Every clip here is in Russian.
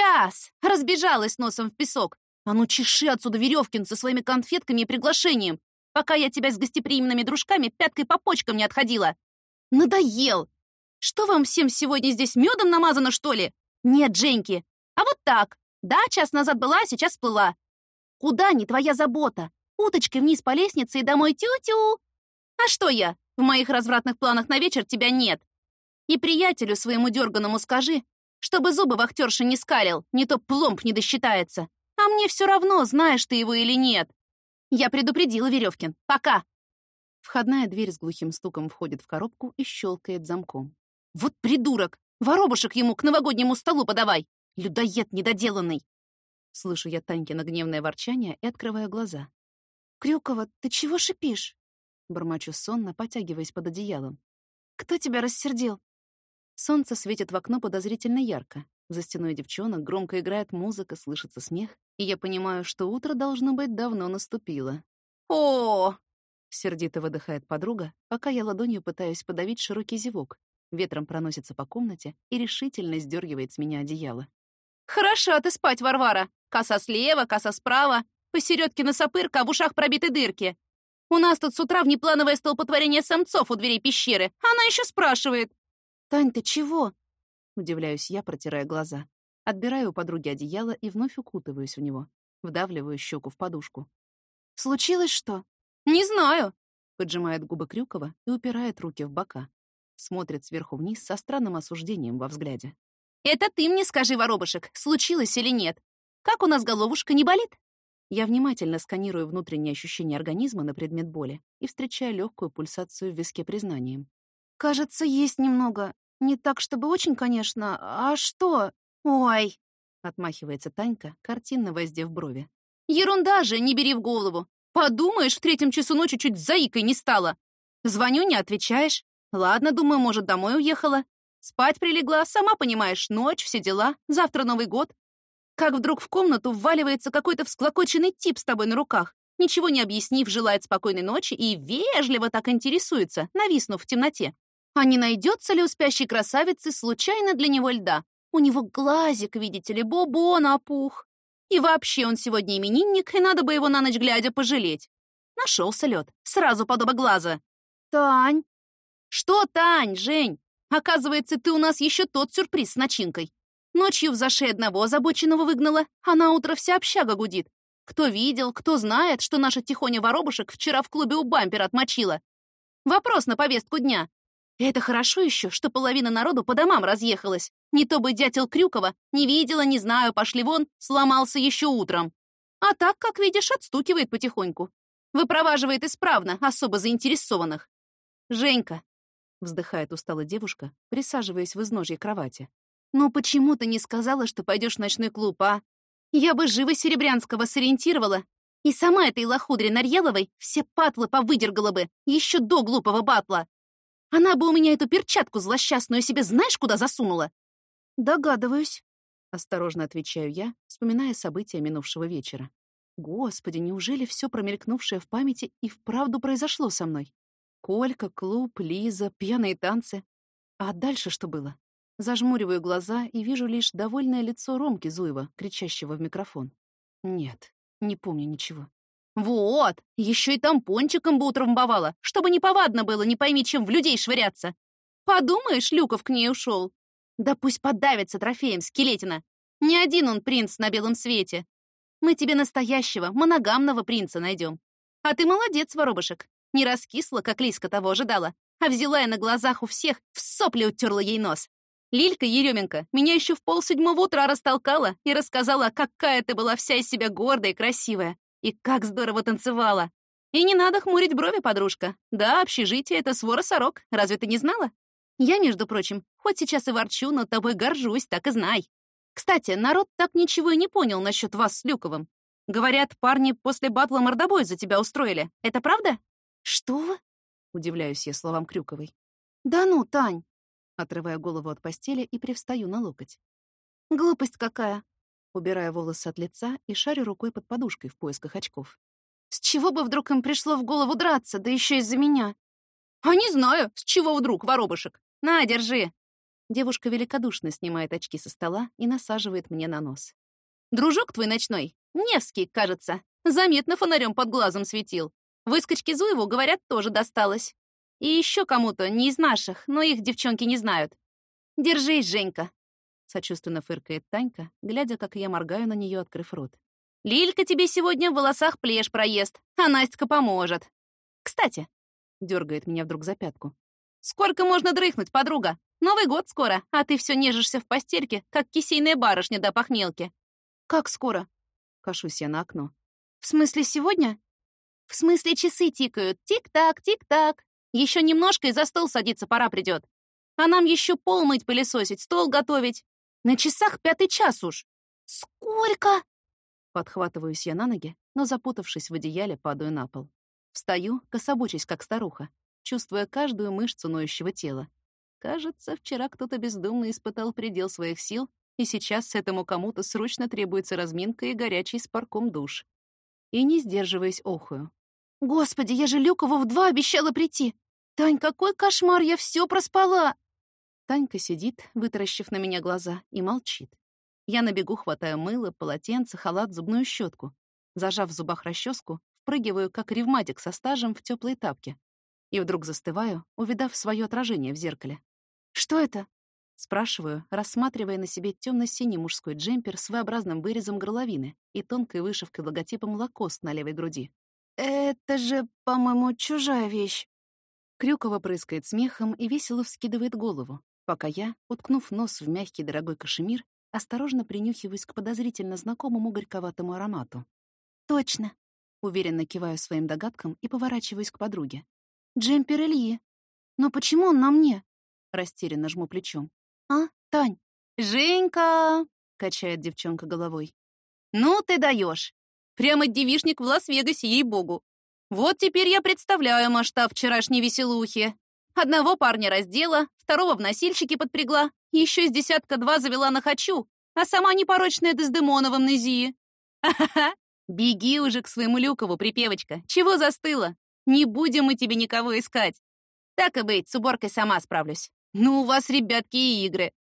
«Сейчас!» — разбежалась носом в песок. «А ну чеши отсюда, Веревкин, со своими конфетками и приглашением, пока я тебя с гостеприимными дружками пяткой по почкам не отходила. Надоел! Что вам всем сегодня здесь медом намазано, что ли? Нет, Женьки. А вот так. Да, час назад была, а сейчас сплыла. Куда не твоя забота? Уточкой вниз по лестнице и домой тю-тю. А что я? В моих развратных планах на вечер тебя нет. И приятелю своему дерганому скажи, чтобы зубы вахтерши не скалил, не то пломб не досчитается. А мне все равно, знаешь ты его или нет. Я предупредила Веревкин. Пока. Входная дверь с глухим стуком входит в коробку и щелкает замком. Вот придурок! Воробушек ему к новогоднему столу подавай! Людоед недоделанный! Слышу я Танькино гневное ворчание и открываю глаза. «Крюкова, ты чего шипишь?» Бормочу сонно, потягиваясь под одеялом. «Кто тебя рассердил?» Солнце светит в окно подозрительно ярко. За стеной девчонок громко играет музыка, слышится смех, и я понимаю, что утро, должно быть, давно наступило. «О!» — сердито выдыхает подруга, пока я ладонью пытаюсь подавить широкий зевок. Ветром проносится по комнате и решительно сдергивает с меня одеяло. «Хороша ты спать, Варвара! Коса слева, коса справа, посередке носопырка, а в ушах пробиты дырки. У нас тут с утра внеплановое столпотворение самцов у дверей пещеры. Она еще спрашивает. «Тань, ты чего?» Удивляюсь я, протирая глаза. Отбираю у подруги одеяло и вновь укутываюсь в него. Вдавливаю щеку в подушку. «Случилось что?» «Не знаю», — поджимает губы Крюкова и упирает руки в бока. Смотрит сверху вниз со странным осуждением во взгляде. «Это ты мне скажи, воробушек, случилось или нет? Как у нас головушка не болит?» Я внимательно сканирую внутренние ощущения организма на предмет боли и встречаю легкую пульсацию в виске признанием. «Кажется, есть немного. Не так, чтобы очень, конечно. А что? Ой!» — отмахивается Танька, картинно воздев брови. «Ерунда же, не бери в голову. Подумаешь, в третьем часу ночи чуть заикой не стало. Звоню, не отвечаешь. Ладно, думаю, может, домой уехала. Спать прилегла, сама понимаешь, ночь, все дела, завтра Новый год. Как вдруг в комнату вваливается какой-то всклокоченный тип с тобой на руках, ничего не объяснив, желает спокойной ночи и вежливо так интересуется, нависнув в темноте. А не найдется ли у спящей красавицы случайно для него льда? У него глазик, видите ли, бобон опух. И вообще он сегодня именинник, и надо бы его на ночь глядя пожалеть. Нашелся лед, сразу подоба глаза. Тань. Что, Тань, Жень? Оказывается, ты у нас еще тот сюрприз с начинкой. Ночью в зашей одного озабоченного выгнала, а на утро вся общага гудит. Кто видел, кто знает, что наша тихоня воробушек вчера в клубе у бампера отмочила. Вопрос на повестку дня. это хорошо еще, что половина народу по домам разъехалась. Не то бы дятел Крюкова, не видела, не знаю, пошли вон, сломался еще утром. А так, как видишь, отстукивает потихоньку. Выпроваживает исправно особо заинтересованных. «Женька», — вздыхает устала девушка, присаживаясь в изножье кровати. «Ну почему ты не сказала, что пойдешь в ночной клуб, а? Я бы живо Серебрянского сориентировала, и сама этой лохудре Нарьеловой все патлы повыдергала бы, еще до глупого батла. Она бы у меня эту перчатку злосчастную себе знаешь куда засунула?» «Догадываюсь», — осторожно отвечаю я, вспоминая события минувшего вечера. «Господи, неужели все промелькнувшее в памяти и вправду произошло со мной? Колька, клуб, Лиза, пьяные танцы. А дальше что было? Зажмуриваю глаза и вижу лишь довольное лицо Ромки Зуева, кричащего в микрофон. Нет, не помню ничего. Вот, еще и тампончиком бы утрамбовала, чтобы неповадно было, не пойми, чем в людей швыряться. Подумаешь, Люков к ней ушел. Да пусть подавится трофеем скелетина. Не один он принц на белом свете. Мы тебе настоящего, моногамного принца найдем. А ты молодец, воробушек. Не раскисла, как Лиска того ожидала, а взяла я на глазах у всех, в сопли утерла ей нос. Лилька Еременко меня еще в полседьмого утра растолкала и рассказала, какая ты была вся из себя гордая и красивая, и как здорово танцевала. И не надо хмурить брови, подружка. Да, общежитие — это свора сорок, разве ты не знала? Я, между прочим, хоть сейчас и ворчу, но тобой горжусь, так и знай. Кстати, народ так ничего и не понял насчет вас с Люковым. Говорят, парни после батла мордобой за тебя устроили. Это правда? Что? Удивляюсь я словам Крюковой. Да ну, Тань, Отрываю голову от постели и привстаю на локоть. «Глупость какая!» Убираю волосы от лица и шарю рукой под подушкой в поисках очков. С чего бы вдруг им пришло в голову драться, да еще из-за меня? А не знаю, с чего вдруг, воробушек. На, держи. Девушка великодушно снимает очки со стола и насаживает мне на нос. Дружок твой ночной, Невский, кажется, заметно фонарем под глазом светил. Выскочке Зуеву, говорят, тоже досталось. И еще кому-то, не из наших, но их девчонки не знают. Держись, Женька. Сочувственно фыркает Танька, глядя, как я моргаю на нее, открыв рот. Лилька тебе сегодня в волосах плешь проест, а Настя поможет. Кстати, дергает меня вдруг за пятку. Сколько можно дрыхнуть, подруга? Новый год скоро, а ты все нежишься в постельке, как кисейная барышня до похмелки. Как скоро? Кашусь я на окно. В смысле сегодня? В смысле часы тикают. Тик-так, тик-так. Еще немножко и за стол садиться пора придет. А нам еще пол мыть, пылесосить, стол готовить. На часах пятый час уж. Сколько? Подхватываюсь я на ноги, но, запутавшись в одеяле, падаю на пол. Встаю, кособочись, как старуха, чувствуя каждую мышцу ноющего тела. Кажется, вчера кто-то бездумно испытал предел своих сил, и сейчас этому кому-то срочно требуется разминка и горячий с парком душ. И не сдерживаясь охую. «Господи, я же Люкову в два обещала прийти! Тань, какой кошмар, я все проспала!» Танька сидит, вытаращив на меня глаза, и молчит. Я на бегу хватаю мыло, полотенце, халат, зубную щетку. Зажав в зубах расческу, впрыгиваю, как ревматик со стажем, в теплые тапки. И вдруг застываю, увидав свое отражение в зеркале. «Что это?» Спрашиваю, рассматривая на себе темно-синий мужской джемпер с V-образным вырезом горловины и тонкой вышивкой логотипом «Лакост» на левой груди. «Это же, по-моему, чужая вещь». Крюкова прыскает смехом и весело вскидывает голову, пока я, уткнув нос в мягкий дорогой кашемир, осторожно принюхиваюсь к подозрительно знакомому горьковатому аромату. «Точно!» — уверенно киваю своим догадкам и поворачиваюсь к подруге. «Джемпер Ильи! Но почему он на мне?» Растерянно жму плечом. «А, Тань?» «Женька!» — качает девчонка головой. «Ну ты даешь! Прямо девишник в Лас-Вегасе, ей-богу! Вот теперь я представляю масштаб вчерашней веселухи. Одного парня раздела, второго в носильщике подпрягла, еще с десятка-два завела на «хочу», а сама непорочная Дездемона в амнезии. Ха-ха-ха! Беги уже к своему Люкову, припевочка. Чего застыла? Не будем мы тебе никого искать. Так и быть, с уборкой сама справлюсь. Ну, у вас, ребятки, и игры.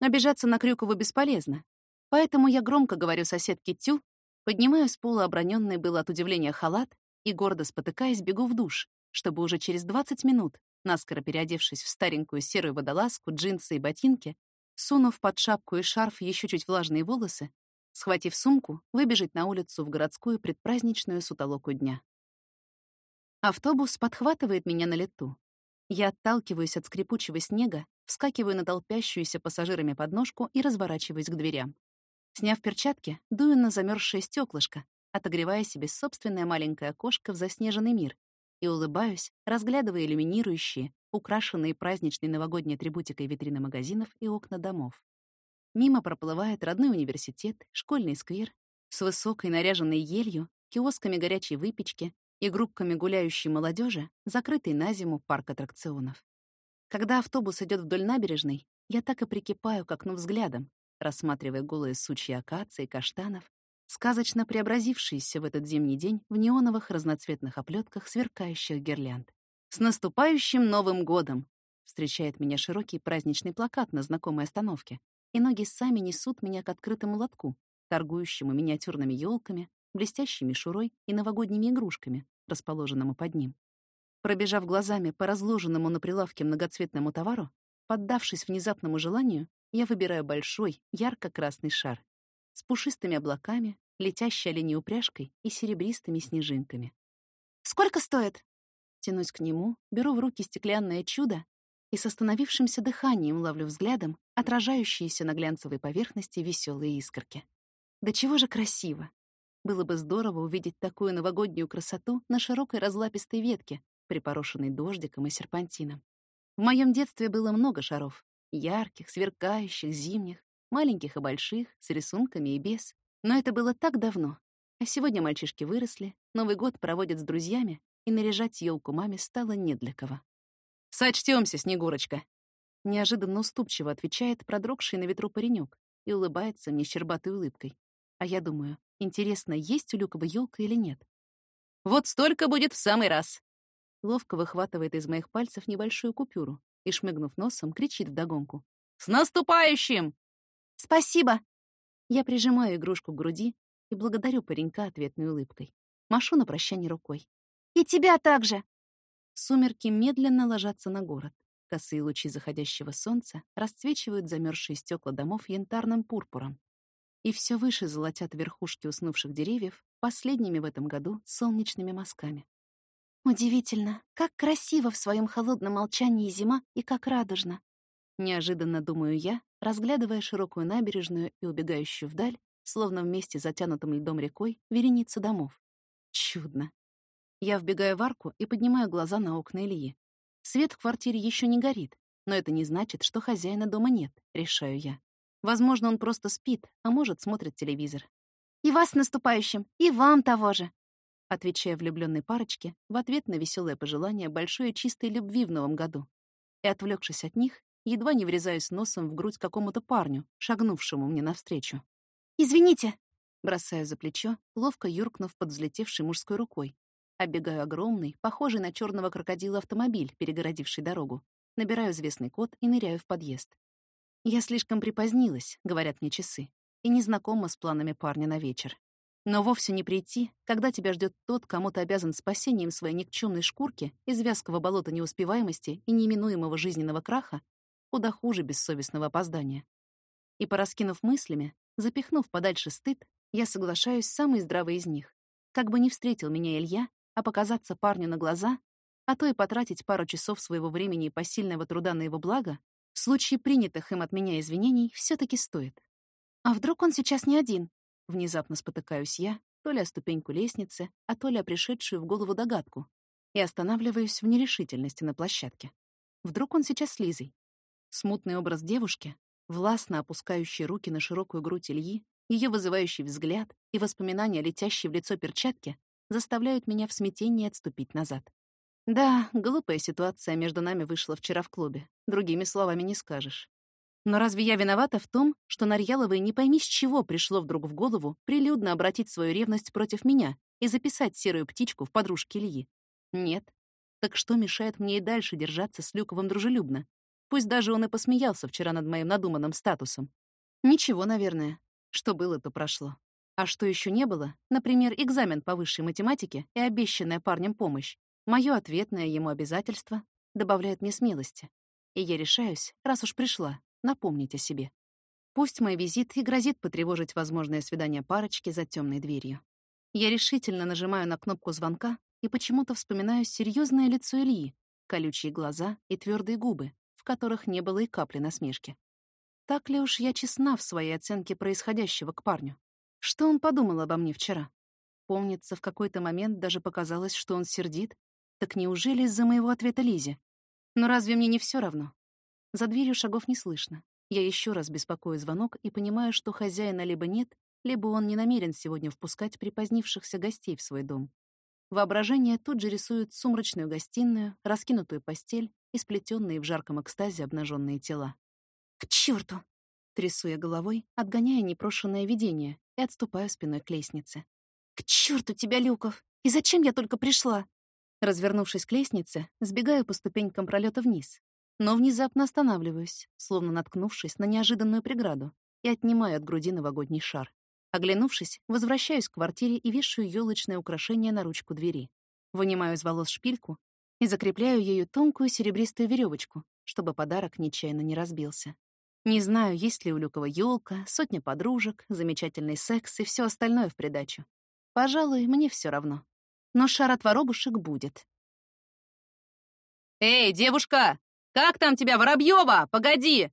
Обижаться на Крюкову бесполезно. Поэтому я громко говорю соседке Тю, поднимаю с пола оброненный был от удивления халат и, гордо спотыкаясь, бегу в душ, чтобы уже через 20 минут наскоро переодевшись в старенькую серую водолазку, джинсы и ботинки, сунув под шапку и шарф еще чуть влажные волосы, схватив сумку, выбежать на улицу в городскую предпраздничную сутолоку дня. Автобус подхватывает меня на лету. Я отталкиваюсь от скрипучего снега, вскакиваю на толпящуюся пассажирами подножку и разворачиваюсь к дверям. Сняв перчатки, дую на замерзшее стеклышко, отогревая себе собственное маленькое окошко в заснеженный мир, и улыбаюсь, разглядывая иллюминирующие, украшенные праздничной новогодней атрибутикой витрины магазинов и окна домов. Мимо проплывает родной университет, школьный сквер с высокой наряженной елью, киосками горячей выпечки и группками гуляющей молодежи, закрытый на зиму парк аттракционов. Когда автобус идет вдоль набережной, я так и прикипаю к окну взглядом, рассматривая голые сучья акаций каштанов, сказочно преобразившиеся в этот зимний день в неоновых разноцветных оплетках сверкающих гирлянд. «С наступающим Новым годом!» Встречает меня широкий праздничный плакат на знакомой остановке, и ноги сами несут меня к открытому лотку, торгующему миниатюрными елками, блестящей мишурой и новогодними игрушками, расположенному под ним. Пробежав глазами по разложенному на прилавке многоцветному товару, поддавшись внезапному желанию, я выбираю большой, ярко-красный шар с пушистыми облаками, летящей оленей упряжкой и серебристыми снежинками. «Сколько стоит?» Тянусь к нему, беру в руки стеклянное чудо и с остановившимся дыханием ловлю взглядом отражающиеся на глянцевой поверхности веселые искорки. Да чего же красиво! Было бы здорово увидеть такую новогоднюю красоту на широкой разлапистой ветке, припорошенной дождиком и серпантином. В моем детстве было много шаров. Ярких, сверкающих, зимних, маленьких и больших, с рисунками и без. Но это было так давно. А сегодня мальчишки выросли, Новый год проводят с друзьями, и наряжать елку маме стало не для кого. «Сочтёмся, Снегурочка!» Неожиданно уступчиво отвечает продрогший на ветру паренек и улыбается мне щербатой улыбкой. А я думаю, интересно, есть у Люкова елка или нет? Вот столько будет в самый раз. Ловко выхватывает из моих пальцев небольшую купюру и, шмыгнув носом, кричит вдогонку. «С наступающим!» «Спасибо!» Я прижимаю игрушку к груди и благодарю паренька ответной улыбкой. Машу на прощание рукой. «И тебя также!» Сумерки медленно ложатся на город. Косые лучи заходящего солнца расцвечивают замерзшие стекла домов янтарным пурпуром. И все выше золотят верхушки уснувших деревьев последними в этом году солнечными мазками. Удивительно, как красиво в своем холодном молчании зима и как радужно. Неожиданно думаю я, разглядывая широкую набережную и убегающую вдаль, словно вместе затянутым льдом рекой, вереницу домов. Чудно. Я вбегаю в арку и поднимаю глаза на окна Ильи. Свет в квартире еще не горит, но это не значит, что хозяина дома нет, решаю я. Возможно, он просто спит, а может, смотрит телевизор. «И вас наступающим, и вам того же!» Отвечая влюбленной парочке в ответ на веселое пожелание большой и чистой любви в новом году. И, отвлекшись от них, едва не врезаюсь носом в грудь какому-то парню, шагнувшему мне навстречу. «Извините!» Бросаю за плечо, ловко юркнув под взлетевшей мужской рукой. Оббегаю огромный, похожий на черного крокодила автомобиль, перегородивший дорогу. Набираю известный код и ныряю в подъезд. Я слишком припозднилась, говорят мне часы, и не знакома с планами парня на вечер. Но вовсе не прийти, когда тебя ждет тот, кому ты обязан спасением своей никчемной шкурки из вязкого болота неуспеваемости и неименуемого жизненного краха, куда хуже бессовестного опоздания. И, пораскинув мыслями, запихнув подальше стыд, я соглашаюсь с самой здравой из них. Как бы не встретил меня Илья, а показаться парню на глаза, а то и потратить пару часов своего времени и посильного труда на его благо, в случае принятых им от меня извинений все таки стоит. А вдруг он сейчас не один? Внезапно спотыкаюсь я, то ли о ступеньку лестницы, а то ли о пришедшую в голову догадку, и останавливаюсь в нерешительности на площадке. Вдруг он сейчас с Лизой? Смутный образ девушки, властно опускающей руки на широкую грудь Ильи, ее вызывающий взгляд и воспоминания, летящие в лицо перчатки, заставляют меня в смятении отступить назад. Да, глупая ситуация между нами вышла вчера в клубе. Другими словами не скажешь. Но разве я виновата в том, что Нарьяловой не пойми с чего пришло вдруг в голову прилюдно обратить свою ревность против меня и записать серую птичку в подружке Ильи? Нет. Так что мешает мне и дальше держаться с Люковым дружелюбно? Пусть даже он и посмеялся вчера над моим надуманным статусом. Ничего, наверное. Что было, то прошло. А что еще не было, например, экзамен по высшей математике и обещанная парнем помощь, мое ответное ему обязательство добавляет мне смелости. И я решаюсь, раз уж пришла, напомнить о себе. Пусть мой визит и грозит потревожить возможное свидание парочки за темной дверью. Я решительно нажимаю на кнопку звонка и почему-то вспоминаю серьезное лицо Ильи, колючие глаза и твердые губы, в которых не было и капли насмешки. Так ли уж я честна в своей оценке происходящего к парню? Что он подумал обо мне вчера? Помнится, в какой-то момент даже показалось, что он сердит. Так неужели из-за моего ответа Лизе? Но разве мне не все равно? За дверью шагов не слышно. Я еще раз беспокою звонок и понимаю, что хозяина либо нет, либо он не намерен сегодня впускать припозднившихся гостей в свой дом. Воображение тут же рисует сумрачную гостиную, раскинутую постель и сплетенные в жарком экстазе обнаженные тела. «К черту! Трясу я головой, отгоняя непрошенное видение, и отступаю спиной к лестнице. «К черту тебя, Люков! И зачем я только пришла?» Развернувшись к лестнице, сбегаю по ступенькам пролета вниз, но внезапно останавливаюсь, словно наткнувшись на неожиданную преграду, и отнимаю от груди новогодний шар. Оглянувшись, возвращаюсь к квартире и вешаю ёлочное украшение на ручку двери. Вынимаю из волос шпильку и закрепляю ею тонкую серебристую веревочку, чтобы подарок нечаянно не разбился. Не знаю, есть ли у Люкова ёлка, сотня подружек, замечательный секс и все остальное в придачу. Пожалуй, мне все равно. Но шар от воробушек будет. «Эй, девушка!» «Как там тебя, Воробьева? Погоди!»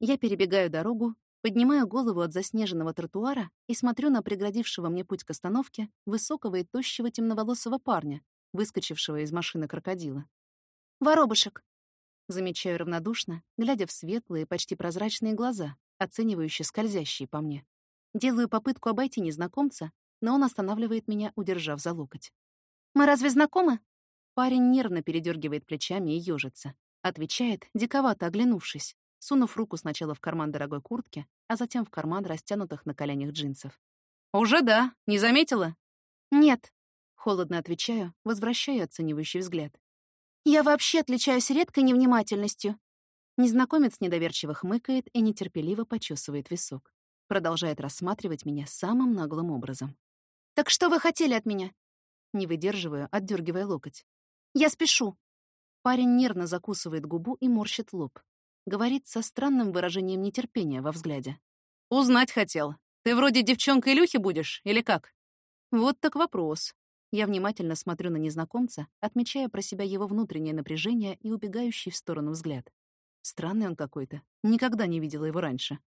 Я перебегаю дорогу, поднимаю голову от заснеженного тротуара и смотрю на преградившего мне путь к остановке высокого и тощего темноволосого парня, выскочившего из машины крокодила. «Воробушек!» Замечаю равнодушно, глядя в светлые, почти прозрачные глаза, оценивающие скользящие по мне. Делаю попытку обойти незнакомца, но он останавливает меня, удержав за локоть. «Мы разве знакомы?» Парень нервно передергивает плечами и ёжится. Отвечает, диковато оглянувшись, сунув руку сначала в карман дорогой куртки, а затем в карман растянутых на коленях джинсов. «Уже да, не заметила?» «Нет», — Холодно отвечаю, возвращаю оценивающий взгляд. «Я вообще отличаюсь редкой невнимательностью». Незнакомец недоверчиво хмыкает и нетерпеливо почесывает висок. Продолжает рассматривать меня самым наглым образом. «Так что вы хотели от меня?» Не выдерживаю, отдергивая локоть. «Я спешу». Парень нервно закусывает губу и морщит лоб. Говорит со странным выражением нетерпения во взгляде. «Узнать хотел. Ты вроде девчонка Илюхи будешь, или как?» Вот так вопрос. Я внимательно смотрю на незнакомца, отмечая про себя его внутреннее напряжение и убегающий в сторону взгляд. Странный он какой-то. Никогда не видела его раньше.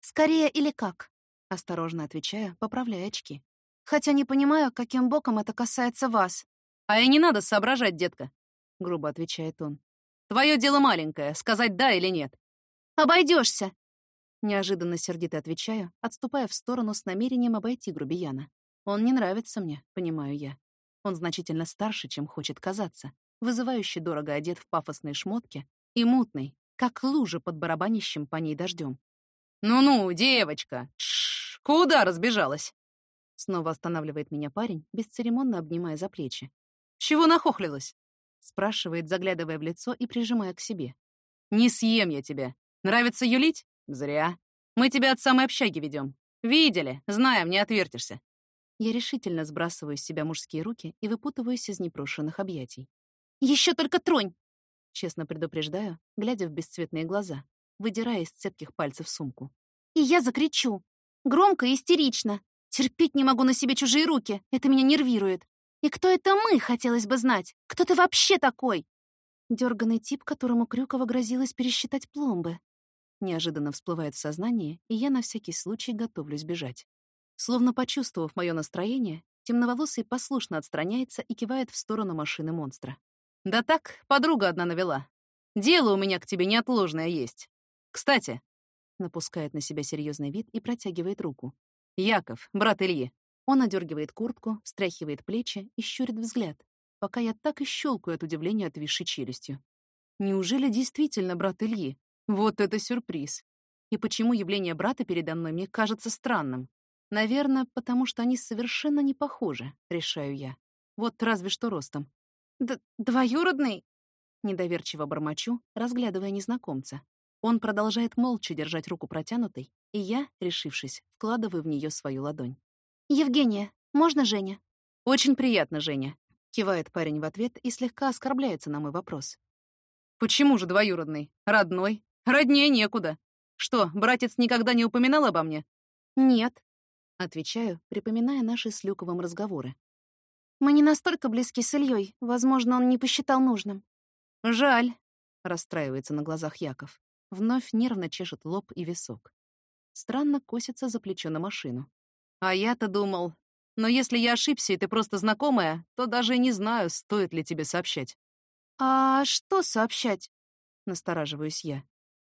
«Скорее или как?» — осторожно отвечая, поправляя очки. «Хотя не понимаю, каким боком это касается вас». «А и не надо соображать, детка», — грубо отвечает он. «Твое дело маленькое, сказать «да» или «нет». Обойдешься. Неожиданно сердито отвечаю, отступая в сторону с намерением обойти грубияна. Он не нравится мне, понимаю я. Он значительно старше, чем хочет казаться, вызывающий дорого одет в пафосные шмотки и мутный, как лужа под барабанищем по ней дождем. «Ну-ну, девочка! Тш, куда разбежалась?» Снова останавливает меня парень, бесцеремонно обнимая за плечи. «Чего нахохлилась?» Спрашивает, заглядывая в лицо и прижимая к себе. «Не съем я тебя. Нравится юлить? Зря. Мы тебя от самой общаги ведем. Видели, знаем, не отвертишься. Я решительно сбрасываю с себя мужские руки и выпутываюсь из непрошенных объятий. Еще только тронь!» Честно предупреждаю, глядя в бесцветные глаза, выдирая из цепких пальцев сумку. «И я закричу. Громко и истерично. Терпеть не могу на себе чужие руки. Это меня нервирует. И кто это мы, хотелось бы знать? Кто ты вообще такой?» Дёрганный тип, которому Крюкова грозилось пересчитать пломбы. Неожиданно всплывает в сознание, и я на всякий случай готовлюсь бежать. Словно почувствовав мое настроение, темноволосый послушно отстраняется и кивает в сторону машины монстра. «Да так, подруга одна навела. Дело у меня к тебе неотложное есть. Кстати...» Напускает на себя серьезный вид и протягивает руку. «Яков, брат Ильи». Он одергивает куртку, встряхивает плечи и щурит взгляд, пока я так и щелкаю от удивления отвисшей челюстью. Неужели действительно брат Ильи? Вот это сюрприз. И почему явление брата передо мной мне кажется странным? Наверное, потому что они совершенно не похожи, решаю я. Вот разве что ростом. Д «Двоюродный?» Недоверчиво бормочу, разглядывая незнакомца. Он продолжает молча держать руку протянутой, и я, решившись, вкладываю в нее свою ладонь. «Евгения, можно Женя?» «Очень приятно, Женя», — кивает парень в ответ и слегка оскорбляется на мой вопрос. «Почему же двоюродный? Родной? Роднее некуда. Что, братец никогда не упоминал обо мне?» «Нет», Отвечаю, припоминая наши с Люковым разговоры. «Мы не настолько близки с Ильей. Возможно, он не посчитал нужным». «Жаль», — расстраивается на глазах Яков. Вновь нервно чешет лоб и висок. Странно косится за плечо на машину. «А я-то думал... Но если я ошибся, и ты просто знакомая, то даже не знаю, стоит ли тебе сообщать». «А что сообщать?» — настораживаюсь я.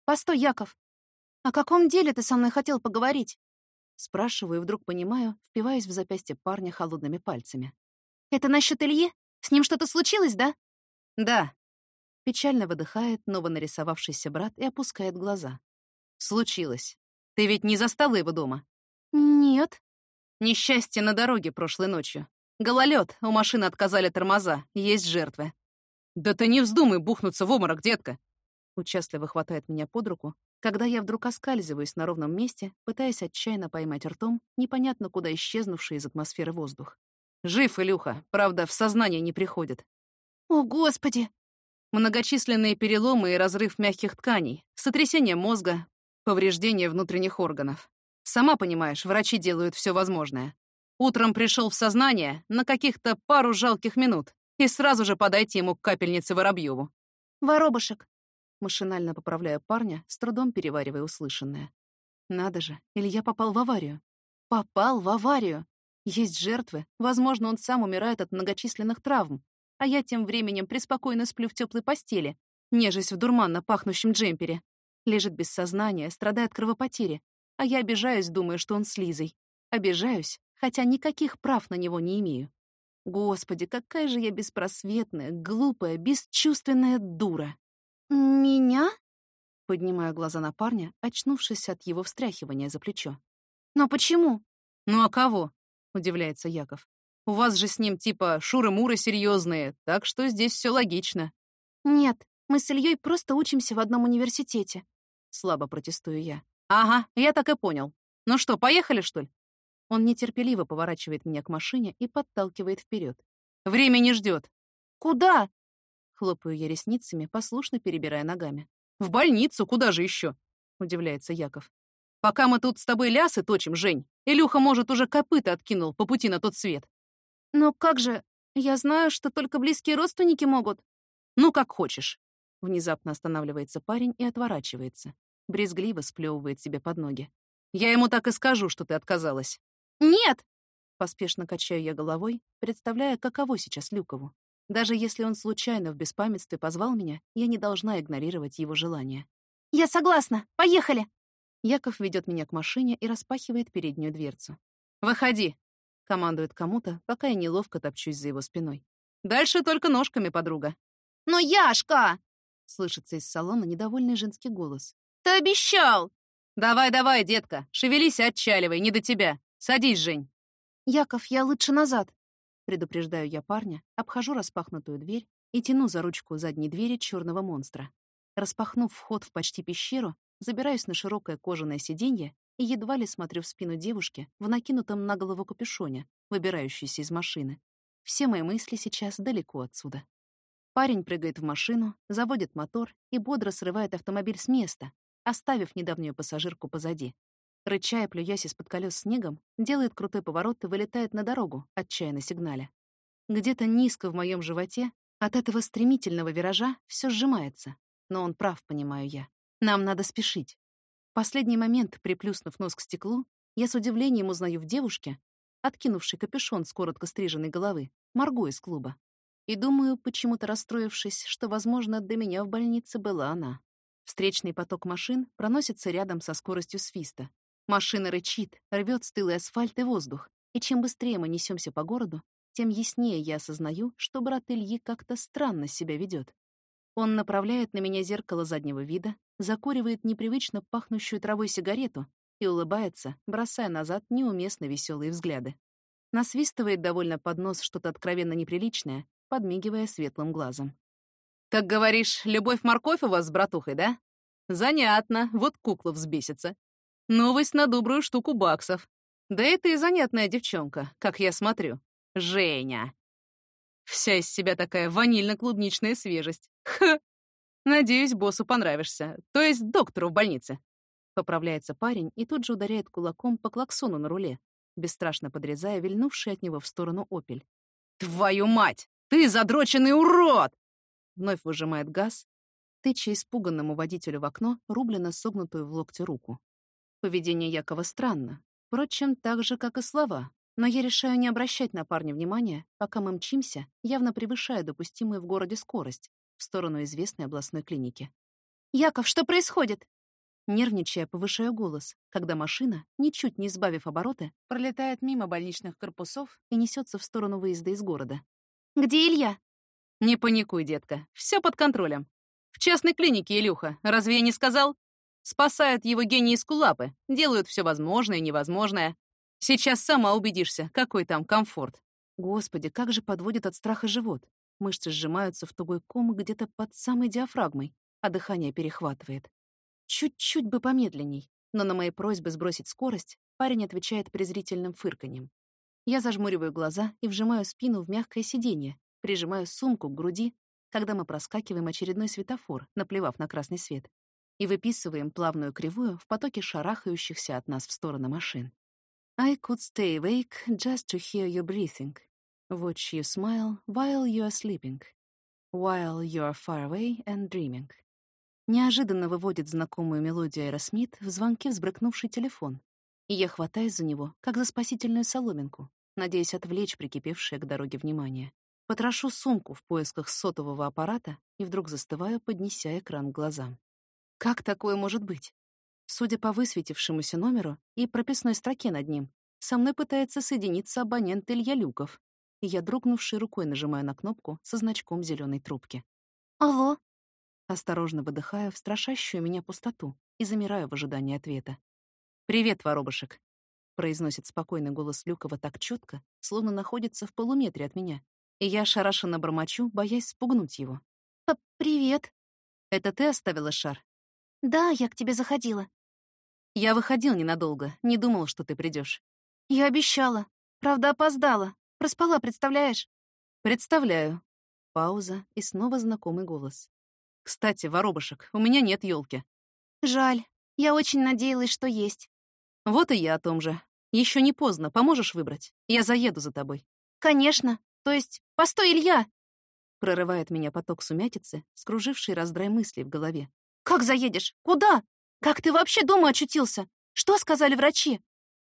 «Постой, Яков. О каком деле ты со мной хотел поговорить?» Спрашиваю и вдруг понимаю, впиваясь в запястье парня холодными пальцами. «Это насчет Ильи? С ним что-то случилось, да?» «Да». Печально выдыхает новонарисовавшийся брат и опускает глаза. «Случилось. Ты ведь не застала его дома?» «Нет». «Несчастье на дороге прошлой ночью. Гололед, у машины отказали тормоза, есть жертвы». «Да ты не вздумай бухнуться в обморок, детка!» Участливо хватает меня под руку, когда я вдруг оскальзываюсь на ровном месте, пытаясь отчаянно поймать ртом непонятно куда исчезнувший из атмосферы воздух. Жив Илюха, правда, в сознание не приходит. «О, Господи!» Многочисленные переломы и разрыв мягких тканей, сотрясение мозга, повреждение внутренних органов. Сама понимаешь, врачи делают все возможное. Утром пришел в сознание на каких-то пару жалких минут, и сразу же подайте ему к капельнице Воробьеву. «Воробушек, Машинально поправляю парня, с трудом переваривая услышанное. Надо же, Илья попал в аварию. Попал в аварию! Есть жертвы, возможно, он сам умирает от многочисленных травм, а я тем временем преспокойно сплю в теплой постели, нежесть в дурманно пахнущем джемпере. Лежит без сознания, страдает кровопотери, а я обижаюсь, думая, что он с Лизой. Обижаюсь, хотя никаких прав на него не имею. Господи, какая же я беспросветная, глупая, бесчувственная дура. «Меня?» — поднимаю глаза на парня, очнувшись от его встряхивания за плечо. «Но почему?» «Ну а кого?» — удивляется Яков. У вас же с ним типа шуры-муры серьезные, так что здесь все логично. Нет, мы с Ильей просто учимся в одном университете. Слабо протестую я. Ага, я так и понял. Ну что, поехали, что ли? Он нетерпеливо поворачивает меня к машине и подталкивает вперед. Время не ждет. Куда? Хлопаю я ресницами, послушно перебирая ногами. В больницу, куда же еще? Удивляется Яков. Пока мы тут с тобой лясы точим, Жень, Илюха, может, уже копыта откинул по пути на тот свет. Но как же? Я знаю, что только близкие родственники могут. Ну, как хочешь. Внезапно останавливается парень и отворачивается. Брезгливо сплевывает себе под ноги. Я ему так и скажу, что ты отказалась. Нет! Поспешно качаю я головой, представляя, каково сейчас Люкову. Даже если он случайно в беспамятстве позвал меня, я не должна игнорировать его желание. «Я согласна! Поехали!» Яков ведет меня к машине и распахивает переднюю дверцу. «Выходи!» — командует кому-то, пока я неловко топчусь за его спиной. «Дальше только ножками, подруга». «Но Яшка!» — слышится из салона недовольный женский голос. «Ты обещал!» «Давай-давай, детка, шевелись и отчаливай, не до тебя. Садись, Жень». «Яков, я лучше назад». Предупреждаю я парня, обхожу распахнутую дверь и тяну за ручку задней двери черного монстра. Распахнув вход в почти пещеру, забираюсь на широкое кожаное сиденье и едва ли смотрю в спину девушки в накинутом на голову капюшоне, выбирающейся из машины. Все мои мысли сейчас далеко отсюда. Парень прыгает в машину, заводит мотор и бодро срывает автомобиль с места, оставив недавнюю пассажирку позади. Рычая, плюясь из-под колес снегом, делает крутой поворот и вылетает на дорогу, отчаянно сигналя. Где-то низко в моем животе от этого стремительного виража все сжимается. Но он прав, понимаю я. Нам надо спешить. В последний момент, приплюснув нос к стеклу, я с удивлением узнаю в девушке, откинувшей капюшон с коротко стриженной головы, Марго из клуба. И думаю, почему-то расстроившись, что, возможно, до меня в больнице была она. Встречный поток машин проносится рядом со скоростью свиста, Машина рычит, рвет стылый асфальт и воздух. И чем быстрее мы несемся по городу, тем яснее я осознаю, что брат Ильи как-то странно себя ведет. Он направляет на меня зеркало заднего вида, закуривает непривычно пахнущую травой сигарету и улыбается, бросая назад неуместно веселые взгляды. Насвистывает довольно под нос что-то откровенно неприличное, подмигивая светлым глазом. «Так говоришь, любовь-морковь у вас с братухой, да? Занятно, вот кукла взбесится. Новость на добрую штуку баксов. Да это и занятная девчонка, как я смотрю. Женя. Вся из себя такая ванильно-клубничная свежесть. Ха! Надеюсь, боссу понравишься. То есть доктору в больнице. Поправляется парень и тут же ударяет кулаком по клаксону на руле, бесстрашно подрезая вильнувший от него в сторону опель. «Твою мать! Ты задроченный урод!» Вновь выжимает газ, тыча испуганному водителю в окно рублено согнутую в локте руку. Поведение Якова странно. Впрочем, так же, как и слова. Но я решаю не обращать на парня внимания, пока мы мчимся, явно превышая допустимую в городе скорость, в сторону известной областной клиники. «Яков, что происходит?» Нервничая, повышаю голос, когда машина, ничуть не сбавив обороты, пролетает мимо больничных корпусов и несется в сторону выезда из города. «Где Илья?» «Не паникуй, детка, все под контролем. В частной клинике, Илюха, разве я не сказал?» Спасают его гении из кулапы, делают все возможное и невозможное. Сейчас сама убедишься, какой там комфорт. Господи, как же подводит от страха живот. Мышцы сжимаются в тугой ком где-то под самой диафрагмой, а дыхание перехватывает. Чуть-чуть бы помедленней, но на мои просьбы сбросить скорость парень отвечает презрительным фырканьем. Я зажмуриваю глаза и вжимаю спину в мягкое сиденье, прижимаю сумку к груди, когда мы проскакиваем очередной светофор, наплевав на красный свет и выписываем плавную кривую в потоке шарахающихся от нас в стороны машин. I could stay awake just to hear your breathing, watch you smile while you are sleeping, while you are far away and dreaming. Неожиданно выводит знакомую мелодию Аэросмит в звонке взбрыкнувший телефон, и я хватаюсь за него, как за спасительную соломинку, надеясь отвлечь прикипевшее к дороге внимание. Потрошу сумку в поисках сотового аппарата и вдруг застываю, поднеся экран к глазам. Как такое может быть? Судя по высветившемуся номеру и прописной строке над ним, со мной пытается соединиться абонент Илья Люков, и я, дрогнувшей рукой, нажимаю на кнопку со значком зеленой трубки. «Алло?» Осторожно выдыхаю в страшащую меня пустоту и замираю в ожидании ответа. «Привет, воробушек!» произносит спокойный голос Люкова так четко, словно находится в полуметре от меня. И я ошарашенно бормочу, боясь спугнуть его. «Привет». «Это ты оставила шар?» «Да, я к тебе заходила». «Я выходил ненадолго, не думал, что ты придешь. «Я обещала. Правда, опоздала. Проспала, представляешь?» «Представляю». Пауза и снова знакомый голос. «Кстати, воробушек, у меня нет елки. «Жаль. Я очень надеялась, что есть». «Вот и я о том же. Еще не поздно. Поможешь выбрать? Я заеду за тобой». «Конечно. То есть... Постой, Илья!» Прорывает меня поток сумятицы, скруживший раздрай мыслей в голове. «Как заедешь? Куда? Как ты вообще дома очутился? Что сказали врачи?»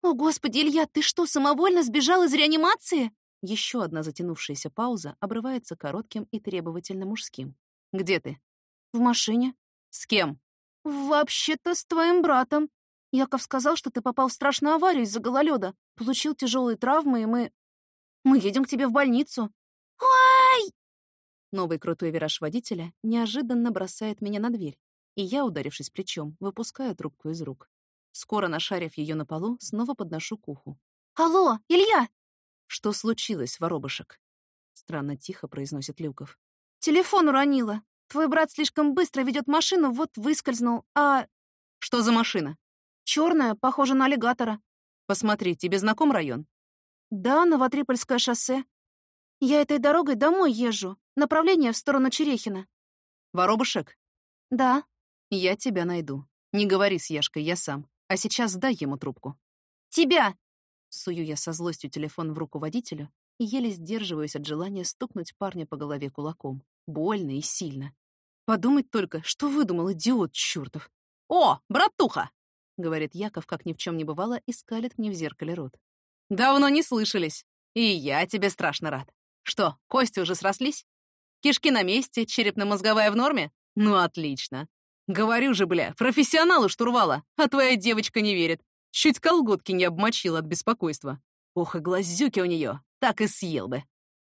«О, Господи, Илья, ты что, самовольно сбежал из реанимации?» Еще одна затянувшаяся пауза обрывается коротким и требовательно мужским. «Где ты?» «В машине». «С кем?» «Вообще-то с твоим братом. Яков сказал, что ты попал в страшную аварию из-за гололеда, получил тяжелые травмы, и мы... Мы едем к тебе в больницу». «Ой!» Новый крутой вираж водителя неожиданно бросает меня на дверь, и я, ударившись плечом, выпускаю трубку из рук. Скоро, нашарив ее на полу, снова подношу к уху. «Алло, Илья!» «Что случилось, воробушек?» Странно тихо произносит Люков. «Телефон уронила. Твой брат слишком быстро ведет машину, вот выскользнул, а...» «Что за машина?» Черная, похожа на аллигатора». «Посмотри, тебе знаком район?» «Да, Новотрипольское шоссе. Я этой дорогой домой езжу. Направление в сторону Черехина». «Воробушек?» «Да». «Я тебя найду. Не говори с Яшкой, я сам. А сейчас дай ему трубку. «Тебя!» Сую я со злостью телефон в руку водителю и еле сдерживаюсь от желания стукнуть парня по голове кулаком. Больно и сильно. Подумать только, что выдумал идиот чёртов. «О, братуха!» — говорит Яков, как ни в чем не бывало, и скалит мне в зеркале рот. «Давно не слышались. И я тебе страшно рад. Что, кости уже срослись? Кишки на месте, черепно-мозговая в норме? Ну, отлично. Говорю же, бля, профессионалу штурвала, а твоя девочка не верит. Чуть колготки не обмочила от беспокойства. Ох, и глазюки у нее, так и съел бы.